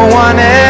No one else